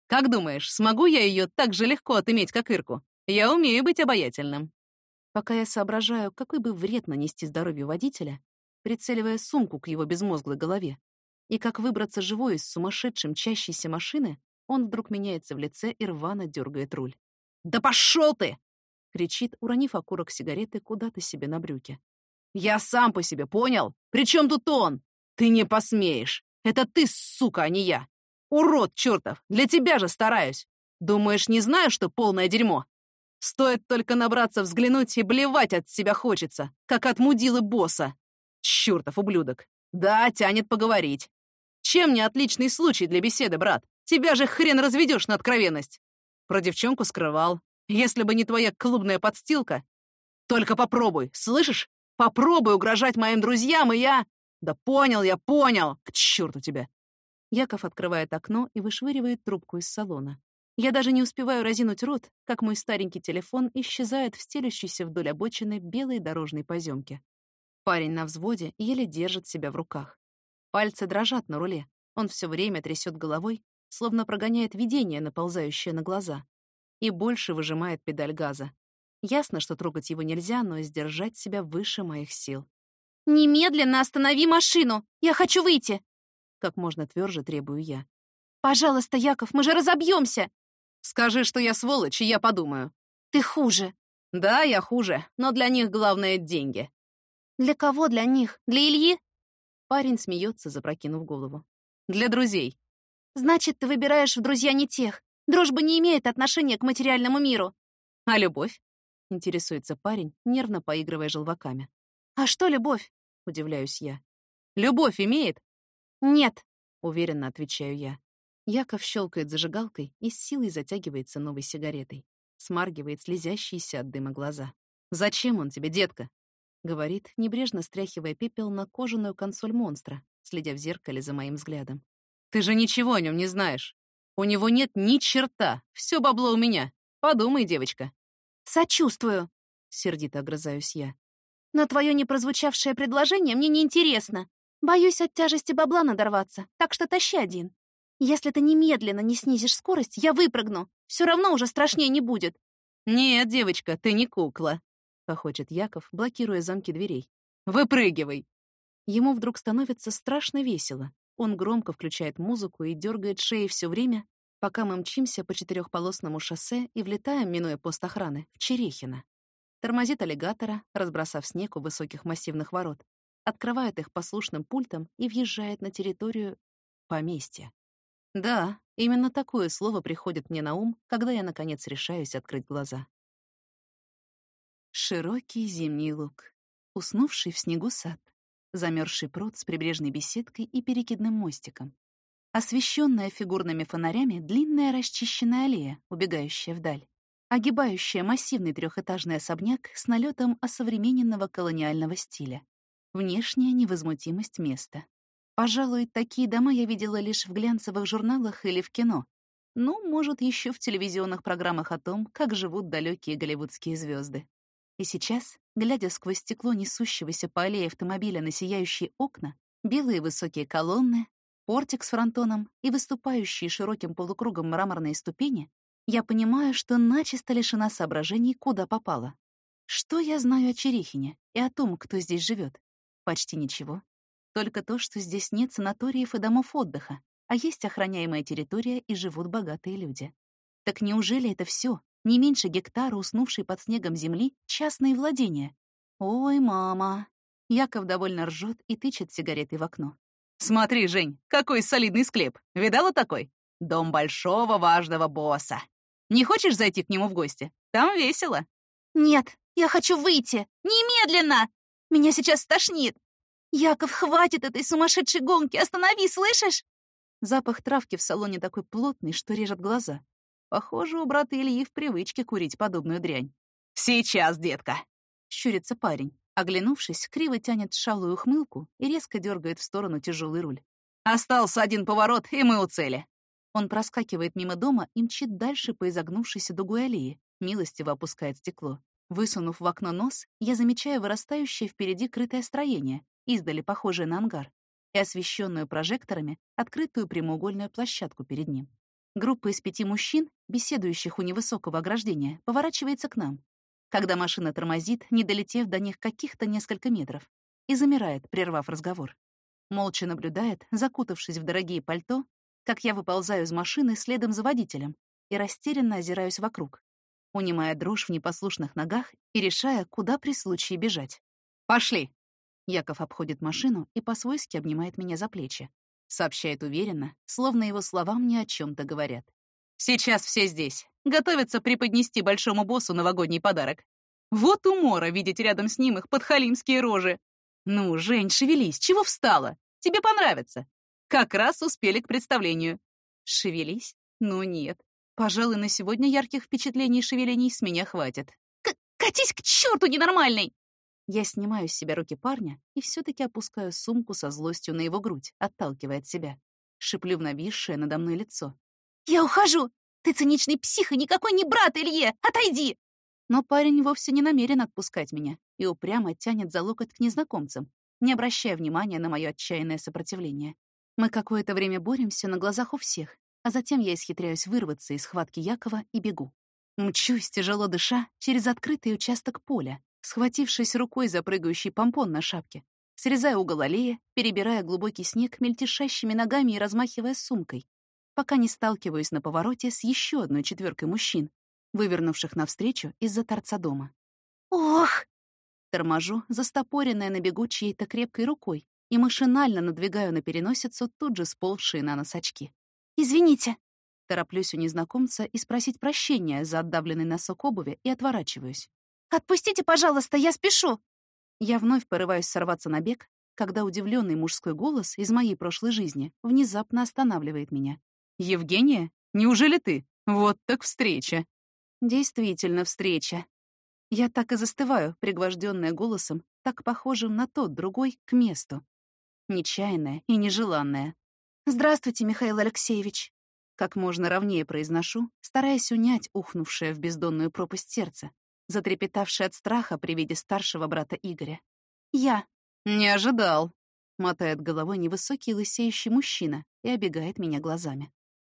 Как думаешь, смогу я ее так же легко отыметь, как Ирку? Я умею быть обаятельным. Пока я соображаю, какой бы вред нанести здоровью водителя, прицеливая сумку к его безмозглой голове, и как выбраться живой из сумасшедшей мчащейся машины, он вдруг меняется в лице и рвано дергает руль. «Да пошел ты!» кричит, уронив окурок сигареты куда-то себе на брюки. «Я сам по себе, понял? Причем тут он? Ты не посмеешь! Это ты, сука, а не я! Урод чертов! Для тебя же стараюсь! Думаешь, не знаю, что полное дерьмо? Стоит только набраться взглянуть, и блевать от себя хочется, как от мудилы босса! Чертов ублюдок! Да, тянет поговорить. Чем не отличный случай для беседы, брат? Тебя же хрен разведешь на откровенность. Про девчонку скрывал, если бы не твоя клубная подстилка. Только попробуй, слышишь? Попробуй угрожать моим друзьям, и я... Да понял я, понял! К черту тебя!» Яков открывает окно и вышвыривает трубку из салона. Я даже не успеваю разинуть рот, как мой старенький телефон исчезает в стелющейся вдоль обочины белой дорожной поземке. Парень на взводе еле держит себя в руках. Пальцы дрожат на руле. Он все время трясет головой, словно прогоняет видение, наползающее на глаза и больше выжимает педаль газа. Ясно, что трогать его нельзя, но сдержать себя выше моих сил. «Немедленно останови машину! Я хочу выйти!» Как можно тверже требую я. «Пожалуйста, Яков, мы же разобьемся!» «Скажи, что я сволочь, и я подумаю». «Ты хуже». «Да, я хуже, но для них главное — деньги». «Для кого для них? Для Ильи?» Парень смеется, запрокинув голову. «Для друзей». «Значит, ты выбираешь в друзья не тех. Дружба не имеет отношения к материальному миру. А любовь? Интересуется парень, нервно поигрывая желваками. А что любовь? Удивляюсь я. Любовь имеет? Нет, уверенно отвечаю я. Яков щелкает зажигалкой и с силой затягивается новой сигаретой. Смаргивает слезящиеся от дыма глаза. «Зачем он тебе, детка?» — говорит, небрежно стряхивая пепел на кожаную консоль монстра, следя в зеркале за моим взглядом. «Ты же ничего о нем не знаешь. У него нет ни черта. Все бабло у меня. Подумай, девочка. Сочувствую, сердито огрызаюсь я. Но твое непрозвучавшее предложение мне неинтересно. Боюсь от тяжести бабла надорваться, так что тащи один. Если ты немедленно не снизишь скорость, я выпрыгну. Все равно уже страшнее не будет. Нет, девочка, ты не кукла, хохочет Яков, блокируя замки дверей. Выпрыгивай. Ему вдруг становится страшно весело. Он громко включает музыку и дергает шеи все время, пока мы мчимся по четырехполосному шоссе и влетаем, минуя пост охраны, в Черехино. Тормозит аллигатора, разбросав снег у высоких массивных ворот, открывает их послушным пультом и въезжает на территорию поместья. Да, именно такое слово приходит мне на ум, когда я, наконец, решаюсь открыть глаза. Широкий зимний луг, уснувший в снегу сад, замерзший пруд с прибрежной беседкой и перекидным мостиком, освещенная фигурными фонарями длинная расчищенная аллея, убегающая вдаль, огибающая массивный трехэтажный особняк с налетом осовремененного колониального стиля, внешняя невозмутимость места. Пожалуй, такие дома я видела лишь в глянцевых журналах или в кино. Ну, может, еще в телевизионных программах о том, как живут далекие голливудские звезды. И сейчас, глядя сквозь стекло несущегося по аллее автомобиля на сияющие окна, белые высокие колонны, портик с фронтоном и выступающие широким полукругом мраморные ступени, я понимаю, что начисто лишена соображений, куда попала. Что я знаю о Черехине и о том, кто здесь живет? Почти ничего. Только то, что здесь нет санаториев и домов отдыха, а есть охраняемая территория и живут богатые люди. Так неужели это все, не меньше гектара уснувшей под снегом земли, частные владения? Ой, мама. Яков довольно ржет и тычет сигаретой в окно. «Смотри, Жень, какой солидный склеп. Видала такой? Дом большого важного босса. Не хочешь зайти к нему в гости? Там весело». «Нет, я хочу выйти! Немедленно! Меня сейчас стошнит! «Яков, хватит этой сумасшедшей гонки! Останови, слышишь?» Запах травки в салоне такой плотный, что режет глаза. Похоже, у брата Ильи в привычке курить подобную дрянь. «Сейчас, детка!» — щурится парень. Оглянувшись, криво тянет шалую ухмылку и резко дергает в сторону тяжелый руль. «Остался один поворот, и мы у цели!» Он проскакивает мимо дома и мчит дальше по изогнувшейся дугой аллеи, милостиво опускает стекло. Высунув в окно нос, я замечаю вырастающее впереди крытое строение, издали похожее на ангар, и освещенную прожекторами открытую прямоугольную площадку перед ним. Группа из пяти мужчин, беседующих у невысокого ограждения, поворачивается к нам, когда машина тормозит, не долетев до них каких-то несколько метров, и замирает, прервав разговор. Молча наблюдает, закутавшись в дорогие пальто, как я выползаю из машины следом за водителем и растерянно озираюсь вокруг, унимая дрожь в непослушных ногах и решая, куда при случае бежать. «Пошли!» Яков обходит машину и по-свойски обнимает меня за плечи. Сообщает уверенно, словно его слова мне о чем то говорят. «Сейчас все здесь. Готовятся преподнести большому боссу новогодний подарок. Вот умора видеть рядом с ним их подхалимские рожи. Ну, Жень, шевелись, чего встала? Тебе понравится. Как раз успели к представлению». «Шевелись? Ну нет. Пожалуй, на сегодня ярких впечатлений и шевелений с меня хватит». К «Катись к черту ненормальный!» Я снимаю с себя руки парня и все таки опускаю сумку со злостью на его грудь, отталкивая от себя. Шиплю в нависшее надо мной лицо. «Я ухожу! Ты циничный псих и никакой не брат Илье! Отойди!» Но парень вовсе не намерен отпускать меня и упрямо тянет за локоть к незнакомцам, не обращая внимания на мое отчаянное сопротивление. Мы какое-то время боремся на глазах у всех, а затем я исхитряюсь вырваться из схватки Якова и бегу. Мчусь, тяжело дыша, через открытый участок поля, схватившись рукой за прыгающий помпон на шапке, срезая угол аллеи, перебирая глубокий снег мельтешащими ногами и размахивая сумкой, пока не сталкиваюсь на повороте с еще одной четверкой мужчин, вывернувших навстречу из-за торца дома. «Ох!» Торможу, застопоренная на бегу чьей-то крепкой рукой, и машинально надвигаю на переносицу тут же сползшие на нос очки. «Извините!» Тороплюсь у незнакомца и спросить прощения за отдавленный носок обуви и отворачиваюсь. «Отпустите, пожалуйста, я спешу!» Я вновь порываюсь сорваться на бег, когда удивленный мужской голос из моей прошлой жизни внезапно останавливает меня. «Евгения? Неужели ты? Вот так встреча!» Действительно встреча. Я так и застываю, пригвожденная голосом, так похожим на тот другой, к месту. Нечаянная и нежеланная. «Здравствуйте, Михаил Алексеевич!» Как можно ровнее произношу, стараясь унять ухнувшее в бездонную пропасть сердце, затрепетавший от страха при виде старшего брата Игоря. «Я». «Не ожидал», — мотает головой невысокий лысеющий мужчина и обегает меня глазами.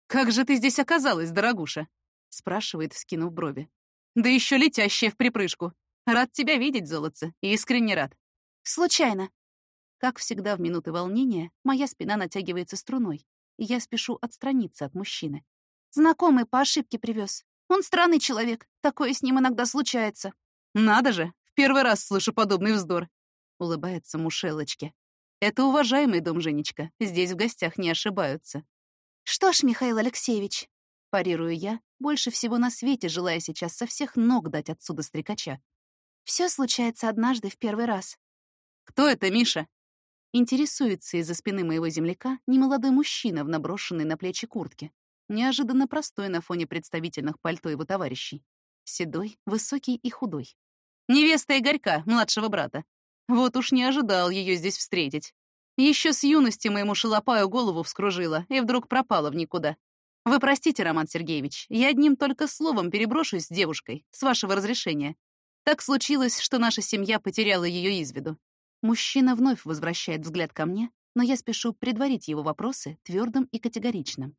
«Как же ты здесь оказалась, дорогуша?» — спрашивает, вскинув брови. «Да еще летящая в припрыжку. Рад тебя видеть, золотце, искренне рад». «Случайно». Как всегда в минуты волнения, моя спина натягивается струной, и я спешу отстраниться от мужчины. Знакомый по ошибке привез. Он странный человек, такое с ним иногда случается. Надо же, в первый раз слышу подобный вздор. Улыбается Мушелочке. Это уважаемый дом, Женечка. Здесь в гостях не ошибаются. Что ж, Михаил Алексеевич, парирую я, больше всего на свете желая сейчас со всех ног дать отсюда стрекача. Все случается однажды в первый раз. Кто это, Миша? Интересуется из-за спины моего земляка немолодой мужчина в наброшенной на плечи куртке. Неожиданно простой на фоне представительных пальто его товарищей. Седой, высокий и худой. Невеста Игорька, младшего брата. Вот уж не ожидал ее здесь встретить. Еще с юности моему шалопаю голову вскружила и вдруг пропала в никуда. Вы простите, Роман Сергеевич, я одним только словом переброшусь с девушкой, с вашего разрешения. Так случилось, что наша семья потеряла ее из виду. Мужчина вновь возвращает взгляд ко мне, но я спешу предварить его вопросы твердым и категоричным.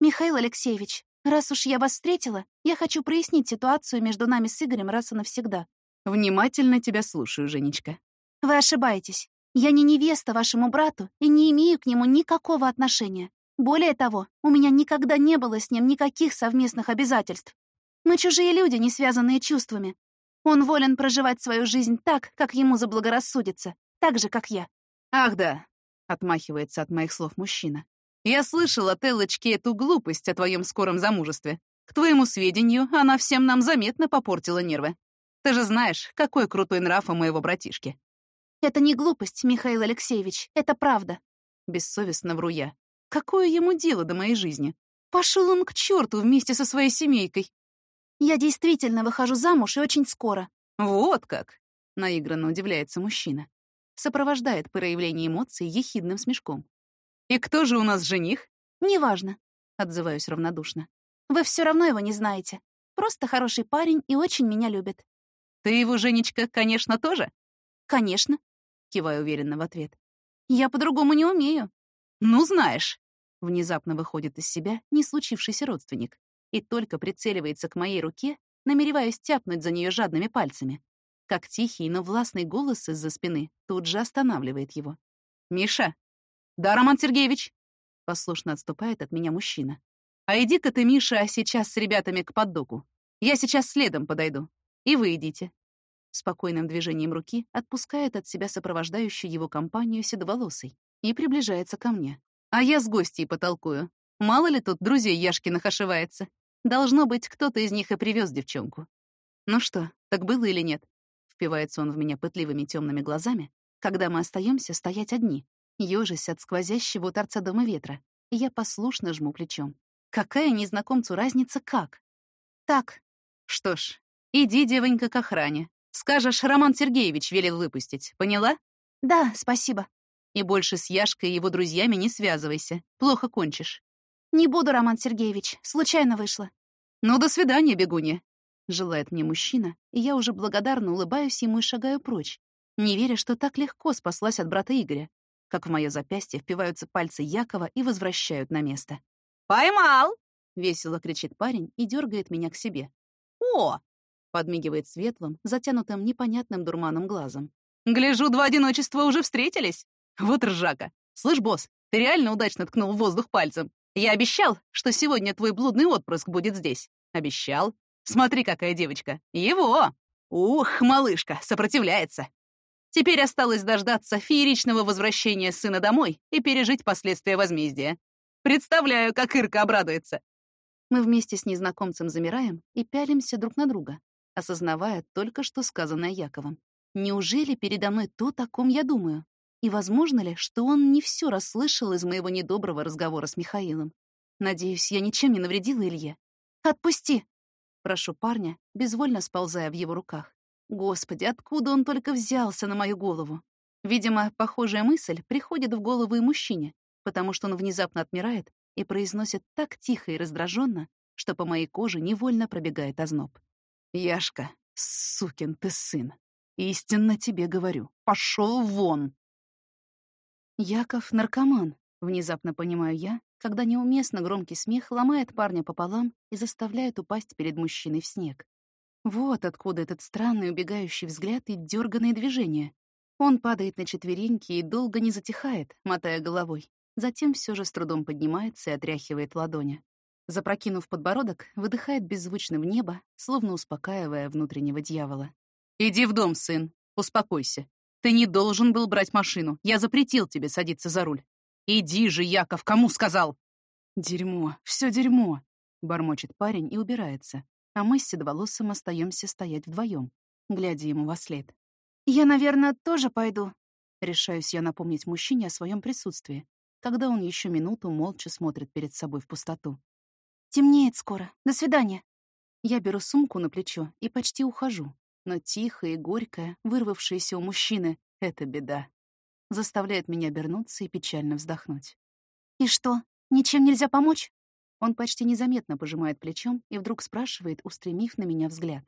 «Михаил Алексеевич, раз уж я вас встретила, я хочу прояснить ситуацию между нами с Игорем раз и навсегда». «Внимательно тебя слушаю, Женечка». «Вы ошибаетесь. Я не невеста вашему брату и не имею к нему никакого отношения. Более того, у меня никогда не было с ним никаких совместных обязательств. Мы чужие люди, не связанные чувствами. Он волен проживать свою жизнь так, как ему заблагорассудится, так же, как я. «Ах да», — отмахивается от моих слов мужчина. «Я слышала от Эллочки эту глупость о твоем скором замужестве. К твоему сведению, она всем нам заметно попортила нервы. Ты же знаешь, какой крутой нрав у моего братишки». «Это не глупость, Михаил Алексеевич, это правда», — бессовестно вру я. «Какое ему дело до моей жизни? Пошел он к черту вместе со своей семейкой. Я действительно выхожу замуж и очень скоро. Вот как, наигранно удивляется мужчина. Сопровождает проявление эмоций ехидным смешком. И кто же у нас жених? Неважно, отзываюсь равнодушно. Вы все равно его не знаете. Просто хороший парень и очень меня любит. Ты его, Женечка, конечно, тоже? Конечно, киваю уверенно в ответ. Я по-другому не умею. Ну, знаешь. Внезапно выходит из себя не случившийся родственник и только прицеливается к моей руке, намереваясь тяпнуть за нее жадными пальцами. Как тихий, но властный голос из-за спины тут же останавливает его. «Миша!» «Да, Роман Сергеевич!» Послушно отступает от меня мужчина. «А иди-ка ты, Миша, сейчас с ребятами к поддоку. Я сейчас следом подойду. И вы идите». Спокойным движением руки отпускает от себя сопровождающую его компанию седоволосый и приближается ко мне. А я с гостей потолкую. Мало ли тут друзей Яшкиных ошивается. Должно быть, кто-то из них и привез девчонку. Ну что, так было или нет? Впивается он в меня пытливыми темными глазами, когда мы остаемся стоять одни, ёжась от сквозящего торца дома ветра, я послушно жму плечом. Какая незнакомцу разница как? Так. Что ж, иди, девонька, к охране. Скажешь, Роман Сергеевич велел выпустить, поняла? Да, спасибо. И больше с Яшкой и его друзьями не связывайся. Плохо кончишь. «Не буду, Роман Сергеевич. Случайно вышло». «Ну, до свидания, бегунья», — желает мне мужчина, и я уже благодарно улыбаюсь ему и шагаю прочь, не веря, что так легко спаслась от брата Игоря, как в мое запястье впиваются пальцы Якова и возвращают на место. «Поймал!» — весело кричит парень и дергает меня к себе. «О!» — подмигивает светлым, затянутым непонятным дурманом глазом. «Гляжу, два одиночества уже встретились. Вот ржака. Слышь, босс, ты реально удачно ткнул в воздух пальцем. Я обещал, что сегодня твой блудный отпрыск будет здесь. Обещал. Смотри, какая девочка. Его! Ух, малышка, сопротивляется. Теперь осталось дождаться фееричного возвращения сына домой и пережить последствия возмездия. Представляю, как Ирка обрадуется. Мы вместе с незнакомцем замираем и пялимся друг на друга, осознавая только что сказанное Яковом. Неужели передо мной то, о ком я думаю? И возможно ли, что он не все расслышал из моего недоброго разговора с Михаилом? Надеюсь, я ничем не навредила Илье. «Отпусти!» — прошу парня, безвольно сползая в его руках. Господи, откуда он только взялся на мою голову? Видимо, похожая мысль приходит в голову и мужчине, потому что он внезапно отмирает и произносит так тихо и раздраженно, что по моей коже невольно пробегает озноб. «Яшка, сукин ты сын, истинно тебе говорю, пошел вон!» Яков — наркоман, внезапно понимаю я, когда неуместно громкий смех ломает парня пополам и заставляет упасть перед мужчиной в снег. Вот откуда этот странный убегающий взгляд и дерганные движения. Он падает на четвереньки и долго не затихает, мотая головой. Затем все же с трудом поднимается и отряхивает ладони. Запрокинув подбородок, выдыхает беззвучно в небо, словно успокаивая внутреннего дьявола. «Иди в дом, сын. Успокойся. Ты не должен был брать машину. Я запретил тебе садиться за руль. Иди же, Яков, кому сказал?» «Дерьмо, все дерьмо», — бормочет парень и убирается, а мы с седоволосым остаемся стоять вдвоем, глядя ему во след. «Я, наверное, тоже пойду», — решаюсь я напомнить мужчине о своем присутствии, когда он еще минуту молча смотрит перед собой в пустоту. «Темнеет скоро. До свидания». Я беру сумку на плечо и почти ухожу, но тихое и горькое, вырвавшееся у мужчины, — это беда. Заставляет меня обернуться и печально вздохнуть. «И что, ничем нельзя помочь?» Он почти незаметно пожимает плечом и вдруг спрашивает, устремив на меня взгляд.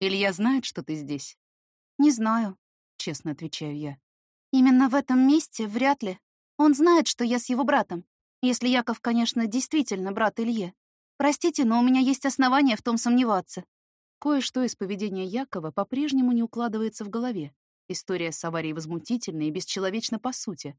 «Илья знает, что ты здесь?» «Не знаю», — честно отвечаю я. «Именно в этом месте вряд ли. Он знает, что я с его братом. Если Яков, конечно, действительно брат Илье. Простите, но у меня есть основания в том сомневаться». Кое-что из поведения Якова по-прежнему не укладывается в голове. История с аварией возмутительна и бесчеловечна по сути.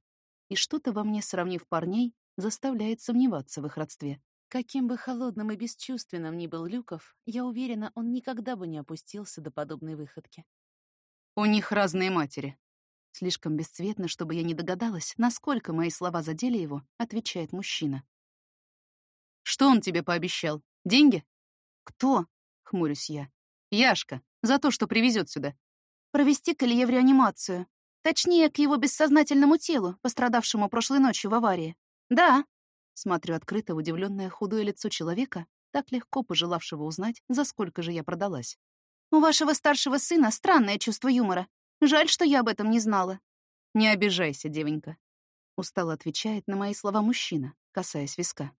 И что-то во мне, сравнив парней, заставляет сомневаться в их родстве. Каким бы холодным и бесчувственным ни был Люков, я уверена, он никогда бы не опустился до подобной выходки. У них разные матери. Слишком бесцветно, чтобы я не догадалась, насколько мои слова задели его, отвечает мужчина. Что он тебе пообещал? Деньги? Кто? Хмурюсь я. Яшка, за то, что привезет сюда. Провести к Илье в реанимацию. Точнее, к его бессознательному телу, пострадавшему прошлой ночью в аварии. Да. Смотрю открыто в удивленное худое лицо человека, так легко пожелавшего узнать, за сколько же я продалась. У вашего старшего сына странное чувство юмора. Жаль, что я об этом не знала. Не обижайся, девонька. Устало отвечает на мои слова мужчина, касаясь виска.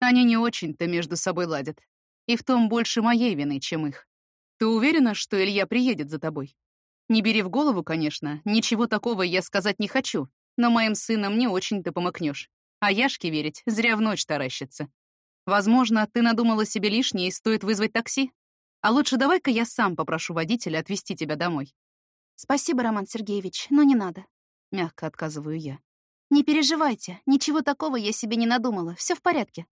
Они не очень-то между собой ладят. И в том больше моей вины, чем их. Ты уверена, что Илья приедет за тобой? Не бери в голову, конечно, ничего такого я сказать не хочу, но моим сыном не очень-то помыкнешь. А Яшке верить зря в ночь таращится. Возможно, ты надумала себе лишнее и стоит вызвать такси? А лучше давай-ка я сам попрошу водителя отвезти тебя домой. Спасибо, Роман Сергеевич, но не надо. Мягко отказываю я. Не переживайте, ничего такого я себе не надумала, все в порядке.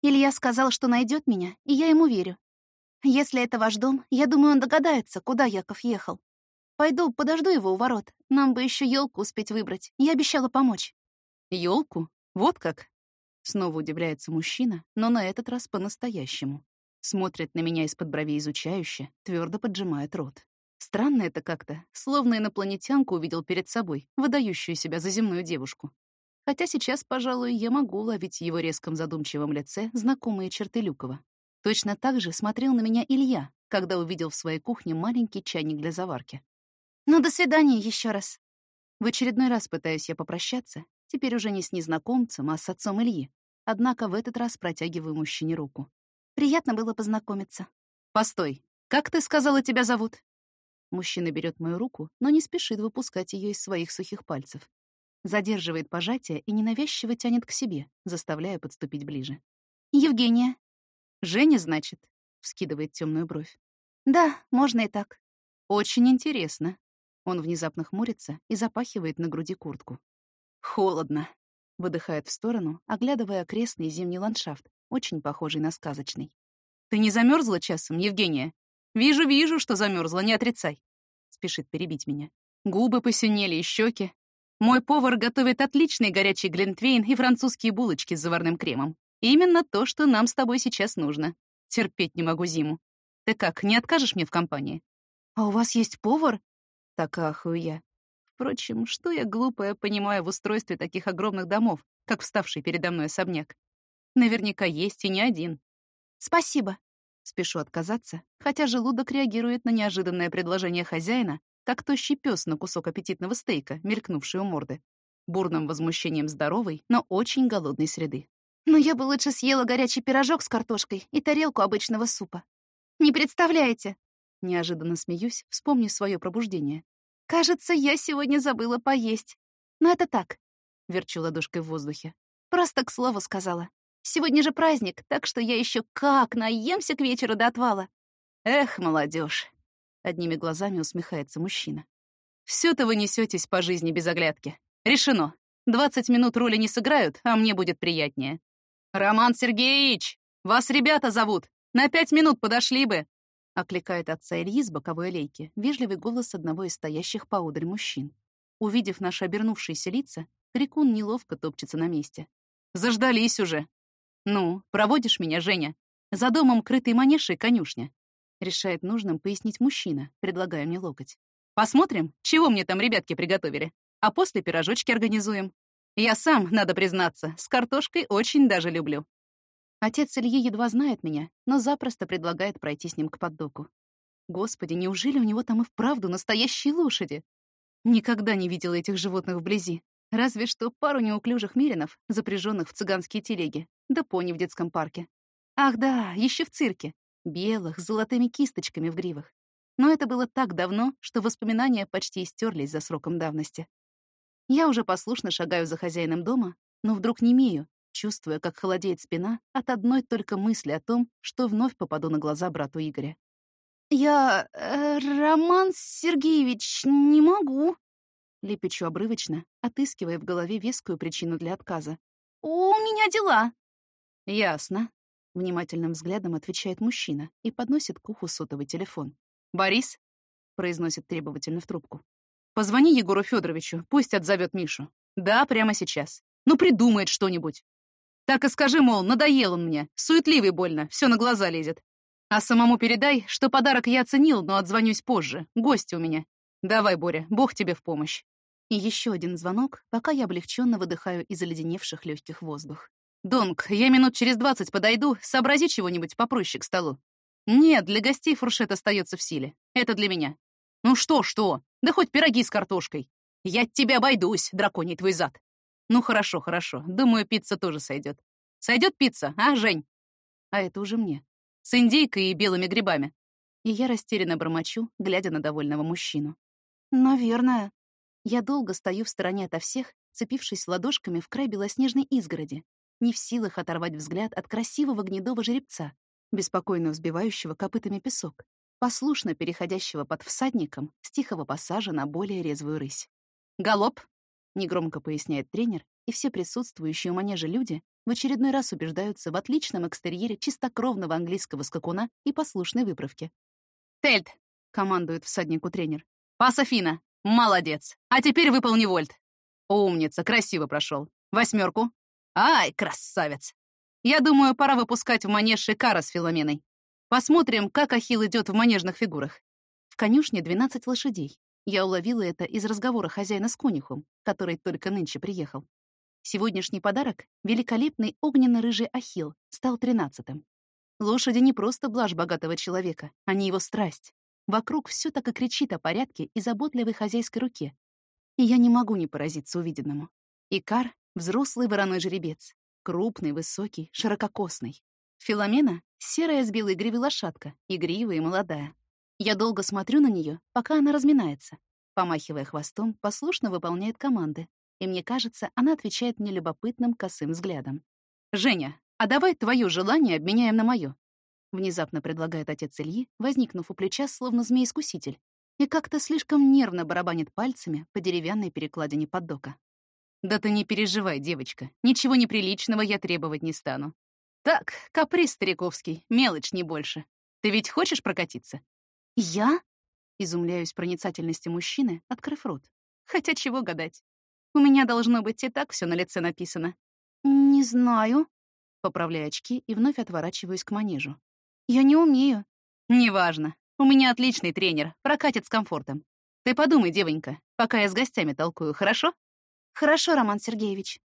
Илья сказал, что найдет меня, и я ему верю. Если это ваш дом, я думаю, он догадается, куда Яков ехал. Пойду, подожду его у ворот. Нам бы еще елку успеть выбрать. Я обещала помочь. Елку? Вот как? Снова удивляется мужчина, но на этот раз по-настоящему. Смотрит на меня из-под бровей изучающе, твердо поджимает рот. Странно это как-то, словно инопланетянку увидел перед собой, выдающую себя за земную девушку. Хотя сейчас, пожалуй, я могу уловить в его резком задумчивом лице знакомые черты Люкова. Точно так же смотрел на меня Илья, когда увидел в своей кухне маленький чайник для заварки. «Ну, до свидания еще раз». В очередной раз пытаюсь я попрощаться, теперь уже не с незнакомцем, а с отцом Ильи. Однако в этот раз протягиваю мужчине руку. Приятно было познакомиться. Постой, как ты сказала, тебя зовут? Мужчина берет мою руку, но не спешит выпускать ее из своих сухих пальцев. Задерживает пожатие и ненавязчиво тянет к себе, заставляя подступить ближе. Евгения. Женя, значит? Вскидывает темную бровь. Да, можно и так. Очень интересно. Он внезапно хмурится и запахивает на груди куртку. Холодно. Выдыхает в сторону, оглядывая окрестный зимний ландшафт, очень похожий на сказочный. «Ты не замерзла часом, Евгения?» «Вижу, вижу, что замерзла, не отрицай!» Спешит перебить меня. Губы посинели и щеки. Мой повар готовит отличный горячий глинтвейн и французские булочки с заварным кремом. Именно то, что нам с тобой сейчас нужно. Терпеть не могу зиму. Ты как, не откажешь мне в компании? А у вас есть повар? Так ахую я. Впрочем, что я глупая понимаю в устройстве таких огромных домов, как вставший передо мной особняк. Наверняка есть и не один. Спасибо. Спешу отказаться, хотя желудок реагирует на неожиданное предложение хозяина, как тощий пес на кусок аппетитного стейка, мелькнувший у морды. Бурным возмущением здоровой, но очень голодной среды. Но я бы лучше съела горячий пирожок с картошкой и тарелку обычного супа. Не представляете? Неожиданно смеюсь, вспомнив свое пробуждение. Кажется, я сегодня забыла поесть. Но это так. Верчу ладошкой в воздухе. Просто к слову сказала. Сегодня же праздник, так что я еще как наемся к вечеру до отвала. Эх, молодежь! Одними глазами усмехается мужчина. Все-то вы несетесь по жизни без оглядки. Решено. Двадцать минут роли не сыграют, а мне будет приятнее. «Роман Сергеевич! Вас ребята зовут! На пять минут подошли бы!» Окликает отца Ильи с боковой лейки, вежливый голос одного из стоящих поодаль мужчин. Увидев наши обернувшиеся лица, Крикун неловко топчется на месте. «Заждались уже!» «Ну, проводишь меня, Женя? За домом крытый манеж конюшня. Решает нужным пояснить мужчина, предлагая мне локоть. Посмотрим, чего мне там ребятки приготовили. А после пирожочки организуем. Я сам, надо признаться, с картошкой очень даже люблю. Отец Ильи едва знает меня, но запросто предлагает пройти с ним к поддоку. Господи, неужели у него там и вправду настоящие лошади? Никогда не видела этих животных вблизи. Разве что пару неуклюжих меринов, запряженных в цыганские телеги, да пони в детском парке. Ах да, еще в цирке белых, с золотыми кисточками в гривах. Но это было так давно, что воспоминания почти истерлись за сроком давности. Я уже послушно шагаю за хозяином дома, но вдруг не имею, чувствуя, как холодеет спина от одной только мысли о том, что вновь попаду на глаза брату Игоря. «Я... Э, Роман Сергеевич, не могу», — лепечу обрывочно, отыскивая в голове вескую причину для отказа. «У меня дела». «Ясно», Внимательным взглядом отвечает мужчина и подносит к уху сотовый телефон. «Борис?» — произносит требовательно в трубку. «Позвони Егору Федоровичу, пусть отзовет Мишу. Да, прямо сейчас. Ну, придумает что-нибудь. Так и скажи, мол, надоел он мне, суетливый больно, все на глаза лезет. А самому передай, что подарок я оценил, но отзвонюсь позже. Гости у меня. Давай, Боря, бог тебе в помощь». И еще один звонок, пока я облегченно выдыхаю из оледеневших легких воздух. «Донг, я минут через двадцать подойду, сообрази чего-нибудь попроще к столу». «Нет, для гостей фуршет остается в силе. Это для меня». «Ну что, что? Да хоть пироги с картошкой. Я тебя обойдусь, драконий твой зад». «Ну хорошо, хорошо. Думаю, пицца тоже сойдет. Сойдет пицца, а, Жень?» А это уже мне. С индейкой и белыми грибами. И я растерянно бормочу, глядя на довольного мужчину. «Наверное». Я долго стою в стороне ото всех, цепившись ладошками в край белоснежной изгороди, не в силах оторвать взгляд от красивого гнедого жеребца, беспокойно взбивающего копытами песок, послушно переходящего под всадником с тихого пассажа на более резвую рысь. «Галоп!» — негромко поясняет тренер, и все присутствующие у манежа люди в очередной раз убеждаются в отличном экстерьере чистокровного английского скакуна и послушной выправке. «Тельт!» — командует всаднику тренер. «Пас Афина! Молодец! А теперь выполни вольт!» «Умница! Красиво прошел! Восьмерку! Ай, красавец! Я думаю, пора выпускать в манеж Шикара с Филоменой. Посмотрим, как Ахилл идет в манежных фигурах. В конюшне 12 лошадей. Я уловила это из разговора хозяина с конюхом, который только нынче приехал. Сегодняшний подарок, великолепный огненно-рыжий Ахилл, стал тринадцатым. Лошади не просто блажь богатого человека, они его страсть. Вокруг все так и кричит о порядке и заботливой хозяйской руке. И я не могу не поразиться увиденному. Икар Взрослый вороной жеребец. Крупный, высокий, ширококосный. Филомена — серая с белой гривой лошадка, игривая и молодая. Я долго смотрю на нее, пока она разминается. Помахивая хвостом, послушно выполняет команды. И мне кажется, она отвечает мне любопытным косым взглядом. «Женя, а давай твое желание обменяем на мое», внезапно предлагает отец Ильи, возникнув у плеча, словно змей-искуситель, и как-то слишком нервно барабанит пальцами по деревянной перекладине поддока. Да ты не переживай, девочка. Ничего неприличного я требовать не стану. Так, каприз стариковский, мелочь не больше. Ты ведь хочешь прокатиться? Я? Изумляюсь проницательности мужчины, открыв рот. Хотя чего гадать? У меня должно быть и так все на лице написано. Не знаю. Поправляю очки и вновь отворачиваюсь к манежу. Я не умею. Неважно. У меня отличный тренер, прокатит с комфортом. Ты подумай, девонька, пока я с гостями толкую, хорошо? «Хорошо, Роман Сергеевич».